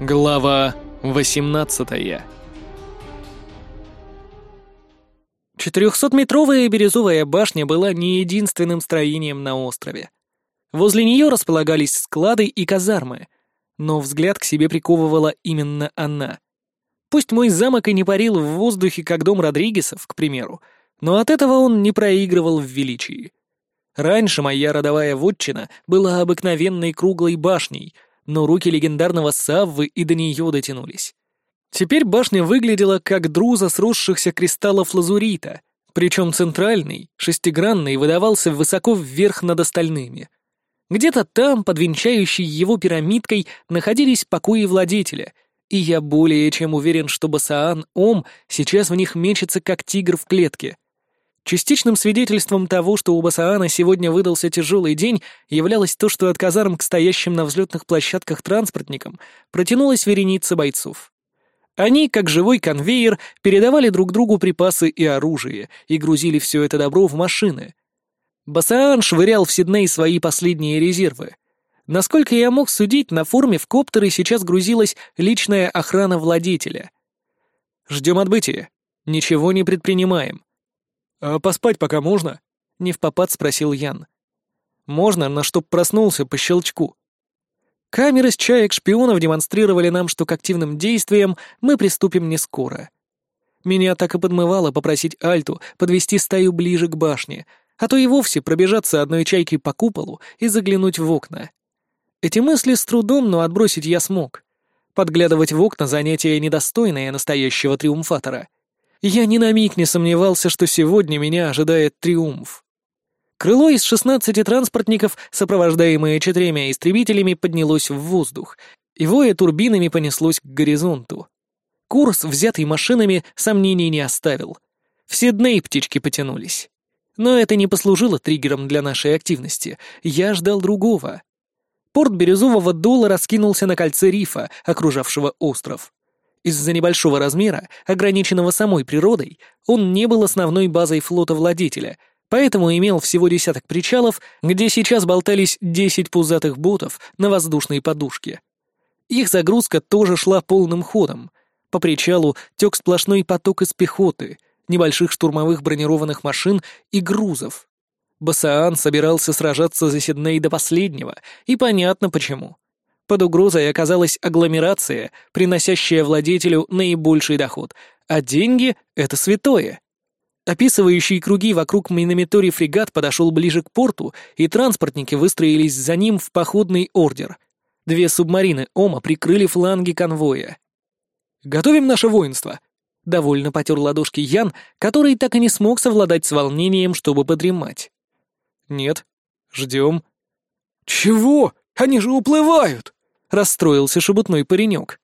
Глава 18 Четырехсотметровая бирюзовая башня была не единственным строением на острове. Возле нее располагались склады и казармы, но взгляд к себе приковывала именно она. Пусть мой замок и не парил в воздухе, как дом Родригесов, к примеру, но от этого он не проигрывал в величии. Раньше моя родовая вотчина была обыкновенной круглой башней — но руки легендарного Саввы и до нее дотянулись. Теперь башня выглядела как друза сросшихся кристаллов лазурита, причем центральный, шестигранный, выдавался высоко вверх над остальными. Где-то там, под венчающей его пирамидкой, находились покои владетеля, и я более чем уверен, что Басаан Ом сейчас в них мечется, как тигр в клетке — Частичным свидетельством того, что у Басаана сегодня выдался тяжелый день, являлось то, что от казарм к стоящим на взлетных площадках транспортникам протянулась вереница бойцов. Они, как живой конвейер, передавали друг другу припасы и оружие и грузили все это добро в машины. Басаан швырял в Сидней свои последние резервы. Насколько я мог судить, на форме в коптеры сейчас грузилась личная охрана владетеля. «Ждем отбытия. Ничего не предпринимаем. «А поспать пока можно?» — не в попад спросил Ян. «Можно, но чтоб проснулся по щелчку». Камеры с чаек шпионов демонстрировали нам, что к активным действиям мы приступим не скоро. Меня так и подмывало попросить Альту подвести стаю ближе к башне, а то и вовсе пробежаться одной чайкой по куполу и заглянуть в окна. Эти мысли с трудом, но отбросить я смог. Подглядывать в окна — занятие недостойное настоящего триумфатора — я ни на миг не сомневался, что сегодня меня ожидает триумф. Крыло из 16 транспортников, сопровождаемое четырьмя истребителями, поднялось в воздух, и воя турбинами понеслось к горизонту. Курс, взятый машинами, сомнений не оставил. Все дны птички потянулись. Но это не послужило триггером для нашей активности. Я ждал другого. Порт Бирюзового Дола раскинулся на кольце рифа, окружавшего остров. Из-за небольшого размера, ограниченного самой природой, он не был основной базой флота владетеля, поэтому имел всего десяток причалов, где сейчас болтались 10 пузатых ботов на воздушной подушке. Их загрузка тоже шла полным ходом. По причалу тек сплошной поток из пехоты, небольших штурмовых бронированных машин и грузов. Басаан собирался сражаться за Сидней до последнего, и понятно почему. Под угрозой оказалась агломерация, приносящая владетелю наибольший доход, а деньги — это святое. Описывающий круги вокруг минометори фрегат подошел ближе к порту, и транспортники выстроились за ним в походный ордер. Две субмарины Ома прикрыли фланги конвоя. «Готовим наше воинство!» — довольно потер ладошки Ян, который так и не смог совладать с волнением, чтобы подремать. «Нет. Ждем». «Чего? Они же уплывают!» — расстроился шебутной паренек.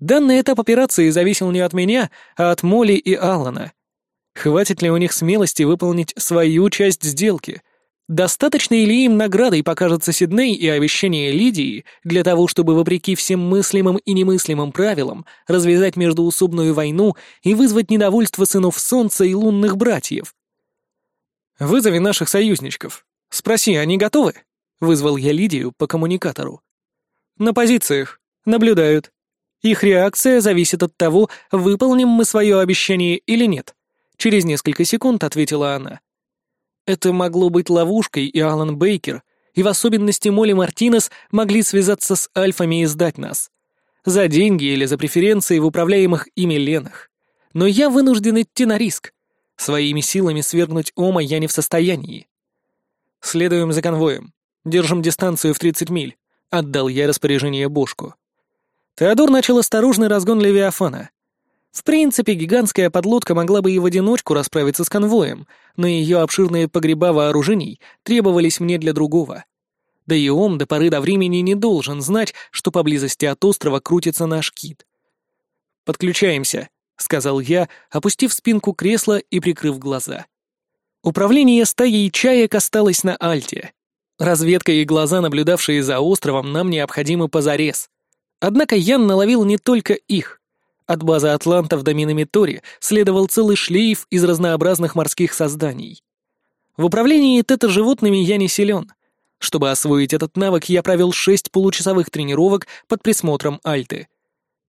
Данный этап операции зависел не от меня, а от Молли и Аллана. Хватит ли у них смелости выполнить свою часть сделки? Достаточно ли им наградой покажется Сидней и обещание Лидии для того, чтобы, вопреки всем мыслимым и немыслимым правилам, развязать междуусобную войну и вызвать недовольство сынов Солнца и лунных братьев? «Вызови наших союзничков. Спроси, они готовы?» — вызвал я Лидию по коммуникатору. На позициях. Наблюдают. Их реакция зависит от того, выполним мы свое обещание или нет. Через несколько секунд ответила она. Это могло быть ловушкой, и Алан Бейкер, и в особенности Молли Мартинес могли связаться с альфами и сдать нас. За деньги или за преференции в управляемых ими ленах. Но я вынужден идти на риск. Своими силами свергнуть Ома я не в состоянии. Следуем за конвоем. Держим дистанцию в 30 миль. Отдал я распоряжение Бошку. Теодор начал осторожный разгон Левиафана. В принципе, гигантская подлодка могла бы и в одиночку расправиться с конвоем, но ее обширные погреба вооружений требовались мне для другого. Да и он до поры до времени не должен знать, что поблизости от острова крутится наш кит. «Подключаемся», — сказал я, опустив спинку кресла и прикрыв глаза. Управление стаей чаек осталось на Альте, Разведка и глаза, наблюдавшие за островом, нам необходимы позарез. Однако Ян наловил не только их. От базы атлантов до Миномитори следовал целый шлейф из разнообразных морских созданий. В управлении тета-животными я не силен. Чтобы освоить этот навык, я провел шесть получасовых тренировок под присмотром Альты,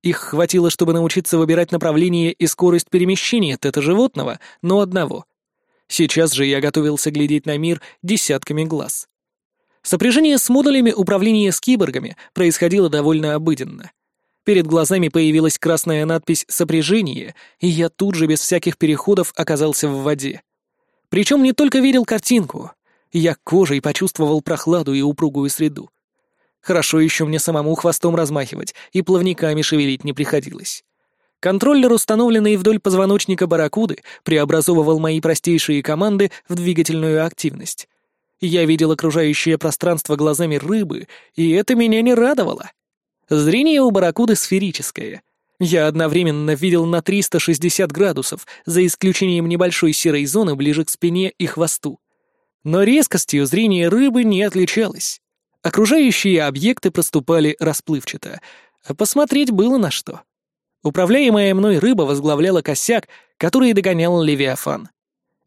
Их хватило, чтобы научиться выбирать направление и скорость перемещения тета-животного, но одного. Сейчас же я готовился глядеть на мир десятками глаз. Сопряжение с модулями управления с киборгами происходило довольно обыденно. Перед глазами появилась красная надпись «Сопряжение», и я тут же без всяких переходов оказался в воде. Причем не только видел картинку, я кожей почувствовал прохладу и упругую среду. Хорошо еще мне самому хвостом размахивать, и плавниками шевелить не приходилось. Контроллер, установленный вдоль позвоночника барракуды, преобразовывал мои простейшие команды в двигательную активность. Я видел окружающее пространство глазами рыбы, и это меня не радовало. Зрение у барракуды сферическое. Я одновременно видел на 360 градусов, за исключением небольшой серой зоны ближе к спине и хвосту. Но резкостью зрение рыбы не отличалось. Окружающие объекты проступали расплывчато, а посмотреть было на что. Управляемая мной рыба возглавляла косяк, который догонял Левиафан.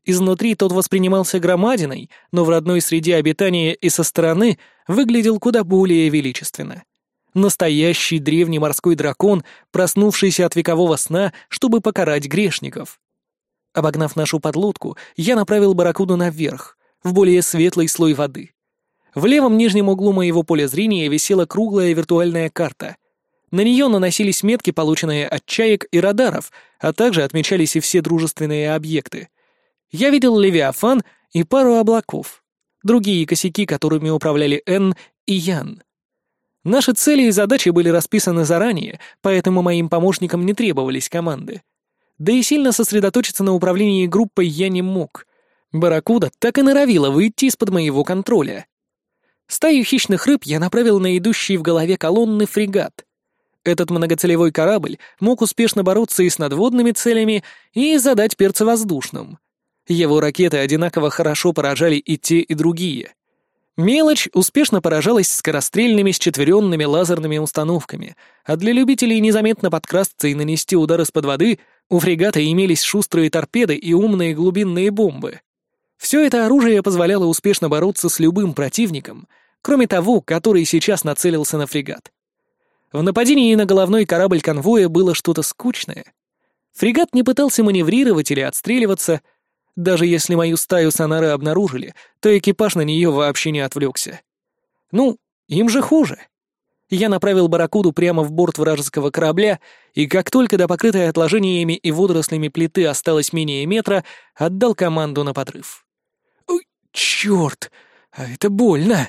Изнутри тот воспринимался громадиной, но в родной среде обитания и со стороны выглядел куда более величественно. Настоящий древний морской дракон, проснувшийся от векового сна, чтобы покарать грешников. Обогнав нашу подлодку, я направил барракуду наверх, в более светлый слой воды. В левом нижнем углу моего поля зрения висела круглая виртуальная карта — на нее наносились метки, полученные от чаек и радаров, а также отмечались и все дружественные объекты. Я видел Левиафан и пару облаков. Другие косяки, которыми управляли Н и Ян. Наши цели и задачи были расписаны заранее, поэтому моим помощникам не требовались команды. Да и сильно сосредоточиться на управлении группой я не мог. Барракуда так и норовила выйти из-под моего контроля. Стаю хищных рыб я направил на идущий в голове колонны фрегат. Этот многоцелевой корабль мог успешно бороться и с надводными целями, и задать перца воздушным. Его ракеты одинаково хорошо поражали и те, и другие. Мелочь успешно поражалась скорострельными счетверенными лазерными установками, а для любителей незаметно подкрасться и нанести удар из-под воды у фрегата имелись шустрые торпеды и умные глубинные бомбы. Все это оружие позволяло успешно бороться с любым противником, кроме того, который сейчас нацелился на фрегат. В нападении на головной корабль конвоя было что-то скучное. Фрегат не пытался маневрировать или отстреливаться. Даже если мою стаю сонары обнаружили, то экипаж на нее вообще не отвлекся. Ну, им же хуже. Я направил барракуду прямо в борт вражеского корабля, и как только до покрытой отложениями и водорослями плиты осталось менее метра, отдал команду на подрыв. «Ой, черт! А это больно!»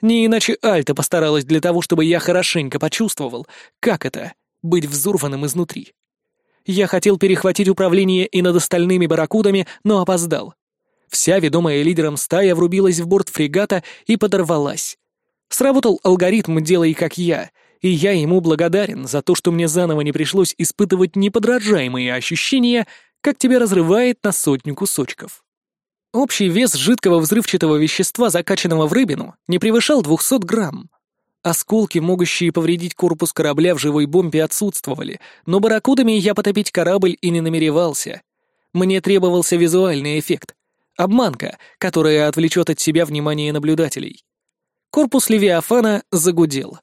Не иначе Альта постаралась для того, чтобы я хорошенько почувствовал, как это — быть взорванным изнутри. Я хотел перехватить управление и над остальными барракудами, но опоздал. Вся ведомая лидером стая врубилась в борт фрегата и подорвалась. Сработал алгоритм «делай как я», и я ему благодарен за то, что мне заново не пришлось испытывать неподражаемые ощущения, как тебя разрывает на сотню кусочков. Общий вес жидкого взрывчатого вещества, закачанного в рыбину, не превышал 200 грамм. Осколки, могущие повредить корпус корабля в живой бомбе, отсутствовали, но барракудами я потопить корабль и не намеревался. Мне требовался визуальный эффект. Обманка, которая отвлечет от себя внимание наблюдателей. Корпус Левиафана загудел.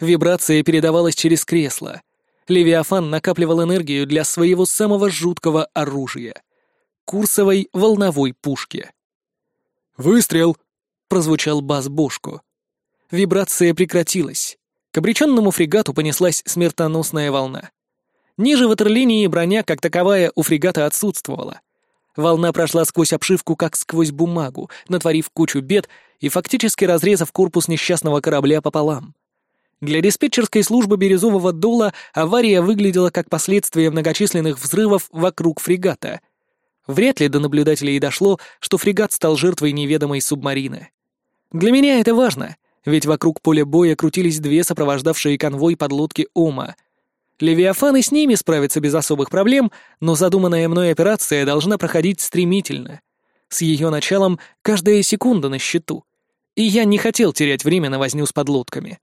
Вибрация передавалась через кресло. Левиафан накапливал энергию для своего самого жуткого оружия — курсовой волновой пушке. «Выстрел!» — прозвучал бас Бошко. Вибрация прекратилась. К обреченному фрегату понеслась смертоносная волна. Ниже ватерлинии броня, как таковая, у фрегата отсутствовала. Волна прошла сквозь обшивку, как сквозь бумагу, натворив кучу бед и фактически разрезав корпус несчастного корабля пополам. Для диспетчерской службы Бирюзового дола авария выглядела как последствие многочисленных взрывов вокруг фрегата — Вряд ли до наблюдателей дошло, что фрегат стал жертвой неведомой субмарины. Для меня это важно, ведь вокруг поля боя крутились две сопровождавшие конвой подлодки Ома. Левиафаны с ними справятся без особых проблем, но задуманная мной операция должна проходить стремительно. С ее началом каждая секунда на счету. И я не хотел терять время на возню с подлодками.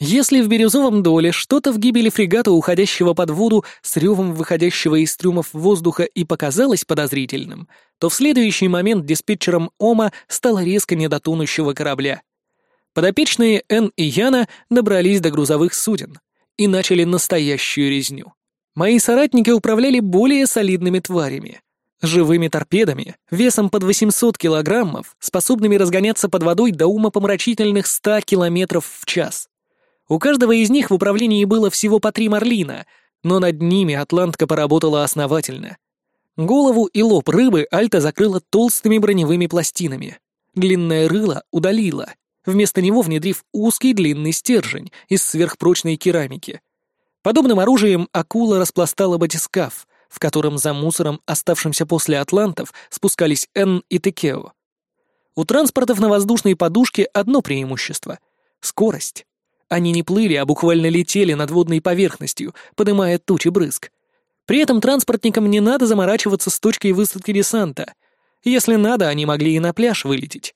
Если в Бирюзовом доле что-то в гибели фрегата, уходящего под воду, с ревом выходящего из трюмов воздуха и показалось подозрительным, то в следующий момент диспетчером Ома стало резко недотонущего корабля. Подопечные Н и Яна добрались до грузовых суден, и начали настоящую резню. Мои соратники управляли более солидными тварями. Живыми торпедами, весом под 800 килограммов, способными разгоняться под водой до умопомрачительных 100 километров в час. У каждого из них в управлении было всего по три марлина, но над ними Атлантка поработала основательно. Голову и лоб рыбы Альта закрыла толстыми броневыми пластинами. Длинное рыло удалила, вместо него внедрив узкий длинный стержень из сверхпрочной керамики. Подобным оружием акула распластала батискаф, в котором за мусором, оставшимся после атлантов, спускались Н и Текео. У транспортов на воздушной подушке одно преимущество — скорость. Они не плыли, а буквально летели над водной поверхностью, подымая тучи брызг. При этом транспортникам не надо заморачиваться с точкой высадки десанта. Если надо, они могли и на пляж вылететь.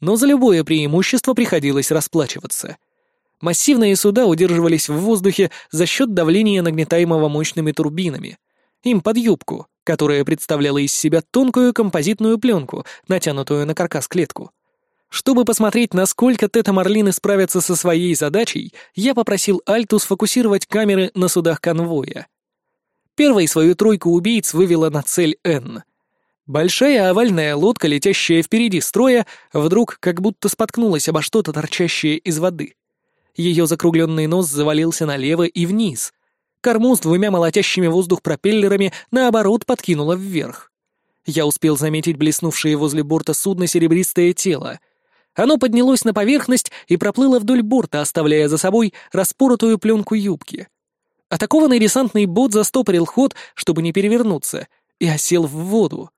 Но за любое преимущество приходилось расплачиваться. Массивные суда удерживались в воздухе за счет давления, нагнетаемого мощными турбинами. Им под юбку, которая представляла из себя тонкую композитную пленку, натянутую на каркас-клетку. Чтобы посмотреть, насколько тета-марлины справятся со своей задачей, я попросил Альту сфокусировать камеры на судах конвоя. Первой свою тройку убийц вывела на цель Н. Большая овальная лодка, летящая впереди строя, вдруг как будто споткнулась обо что-то торчащее из воды. Ее закругленный нос завалился налево и вниз. Корму с двумя молотящими воздух пропеллерами, наоборот, подкинуло вверх. Я успел заметить блеснувшее возле борта судна серебристое тело — оно поднялось на поверхность и проплыло вдоль борта, оставляя за собой распоротую пленку юбки. Атакованный десантный бот застопорил ход, чтобы не перевернуться, и осел в воду.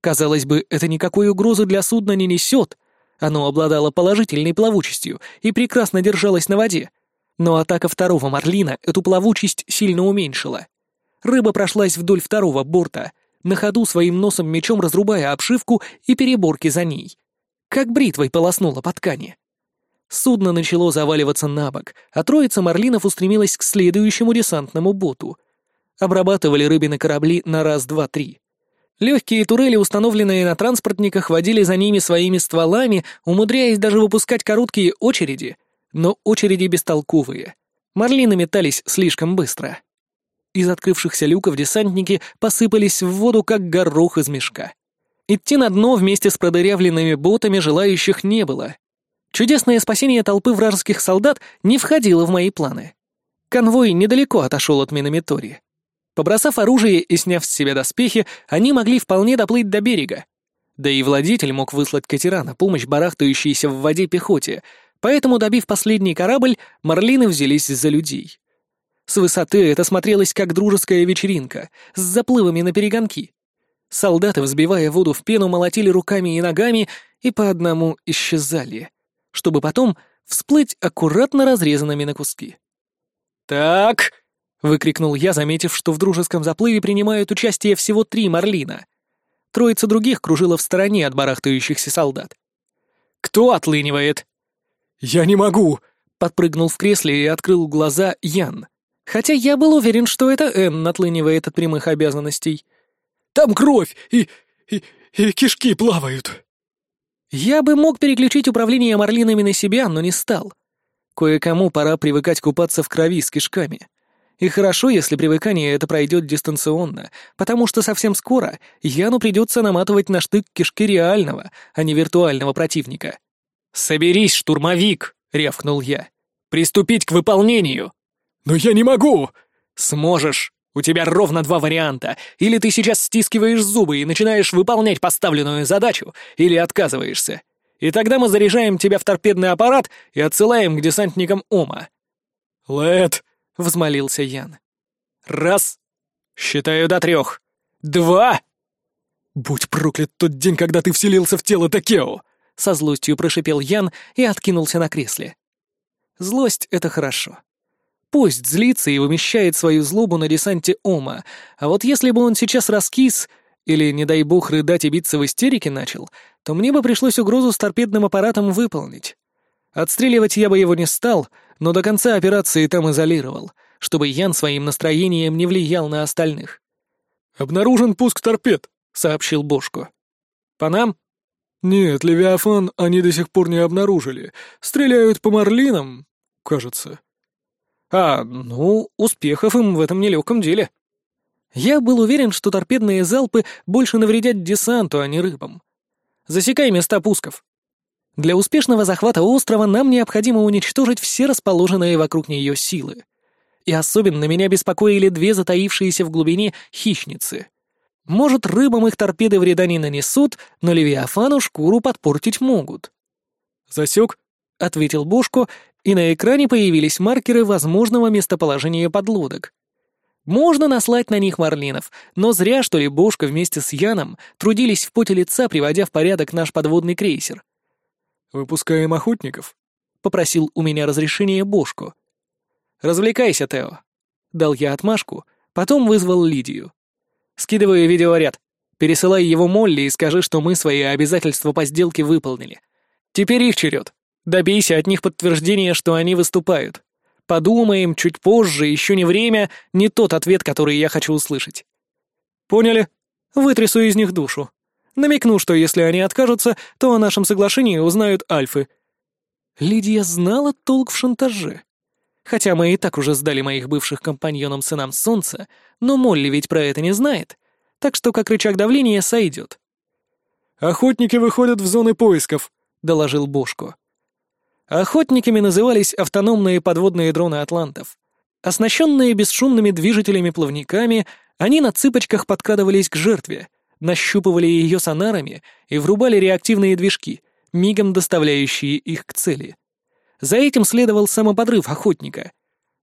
Казалось бы, это никакой угрозы для судна не несет. Оно обладало положительной плавучестью и прекрасно держалось на воде. Но атака второго Марлина эту плавучесть сильно уменьшила. Рыба прошлась вдоль второго борта, на ходу своим носом мечом разрубая обшивку и переборки за ней как бритвой полоснула по ткани. Судно начало заваливаться на бок, а троица марлинов устремилась к следующему десантному боту. Обрабатывали рыбины корабли на раз, два, три. Легкие турели, установленные на транспортниках, водили за ними своими стволами, умудряясь даже выпускать короткие очереди, но очереди бестолковые. Марлины метались слишком быстро. Из открывшихся люков десантники посыпались в воду, как горох из мешка. Идти на дно вместе с продырявленными ботами желающих не было. Чудесное спасение толпы вражеских солдат не входило в мои планы. Конвой недалеко отошел от минометории. Побросав оружие и сняв с себя доспехи, они могли вполне доплыть до берега. Да и владетель мог выслать катера на помощь барахтающейся в воде пехоте, поэтому, добив последний корабль, марлины взялись за людей. С высоты это смотрелось как дружеская вечеринка, с заплывами на перегонки. Солдаты, взбивая воду в пену, молотили руками и ногами и по одному исчезали, чтобы потом всплыть аккуратно разрезанными на куски. «Так!» — выкрикнул я, заметив, что в дружеском заплыве принимают участие всего три марлина. Троица других кружила в стороне от барахтающихся солдат. «Кто отлынивает?» «Я не могу!» — подпрыгнул в кресле и открыл глаза Ян. Хотя я был уверен, что это Энн отлынивает от прямых обязанностей — там кровь и... и... и кишки плавают». Я бы мог переключить управление марлинами на себя, но не стал. Кое-кому пора привыкать купаться в крови с кишками. И хорошо, если привыкание это пройдет дистанционно, потому что совсем скоро Яну придется наматывать на штык кишки реального, а не виртуального противника. «Соберись, штурмовик!» — рявкнул я. «Приступить к выполнению!» «Но я не могу!» «Сможешь!» У тебя ровно два варианта. Или ты сейчас стискиваешь зубы и начинаешь выполнять поставленную задачу, или отказываешься. И тогда мы заряжаем тебя в торпедный аппарат и отсылаем к десантникам Ома». «Лэд», — взмолился Ян. «Раз. Считаю до трех. Два!» «Будь проклят тот день, когда ты вселился в тело Такео!» — со злостью прошипел Ян и откинулся на кресле. «Злость — это хорошо. Пусть злится и вымещает свою злобу на десанте Ома, а вот если бы он сейчас раскис или, не дай бог, рыдать и биться в истерике начал, то мне бы пришлось угрозу с торпедным аппаратом выполнить. Отстреливать я бы его не стал, но до конца операции там изолировал, чтобы Ян своим настроением не влиял на остальных. «Обнаружен пуск торпед», — сообщил Бошко. «По нам?» «Нет, Левиафан они до сих пор не обнаружили. Стреляют по марлинам, кажется». А, ну, успехов им в этом нелегком деле. Я был уверен, что торпедные залпы больше навредят десанту, а не рыбам. Засекай места пусков. Для успешного захвата острова нам необходимо уничтожить все расположенные вокруг нее силы. И особенно меня беспокоили две затаившиеся в глубине хищницы. Может, рыбам их торпеды вреда не нанесут, но Левиафану шкуру подпортить могут. «Засек», — ответил Бошко, и на экране появились маркеры возможного местоположения подлодок. Можно наслать на них марлинов, но зря, что ли, Бошка вместе с Яном трудились в поте лица, приводя в порядок наш подводный крейсер. «Выпускаем охотников», — попросил у меня разрешение Бошку. «Развлекайся, Тео», — дал я отмашку, потом вызвал Лидию. «Скидываю видеоряд. Пересылай его Молли и скажи, что мы свои обязательства по сделке выполнили. Теперь их черед. Добейся от них подтверждения, что они выступают. Подумаем чуть позже, еще не время, не тот ответ, который я хочу услышать. Поняли? Вытрясу из них душу. Намекну, что если они откажутся, то о нашем соглашении узнают альфы. Лидия знала толк в шантаже. Хотя мы и так уже сдали моих бывших компаньонам сынам солнца, но Молли ведь про это не знает, так что как рычаг давления сойдет. «Охотники выходят в зоны поисков», — доложил Бошко. Охотниками назывались автономные подводные дроны атлантов. Оснащенные бесшумными движителями-плавниками, они на цыпочках подкрадывались к жертве, нащупывали ее сонарами и врубали реактивные движки, мигом доставляющие их к цели. За этим следовал самоподрыв охотника.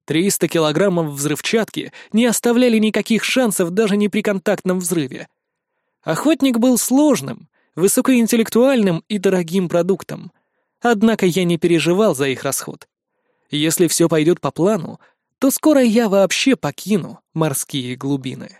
300 килограммов взрывчатки не оставляли никаких шансов даже не при контактном взрыве. Охотник был сложным, высокоинтеллектуальным и дорогим продуктом — Однако я не переживал за их расход. Если все пойдет по плану, то скоро я вообще покину морские глубины.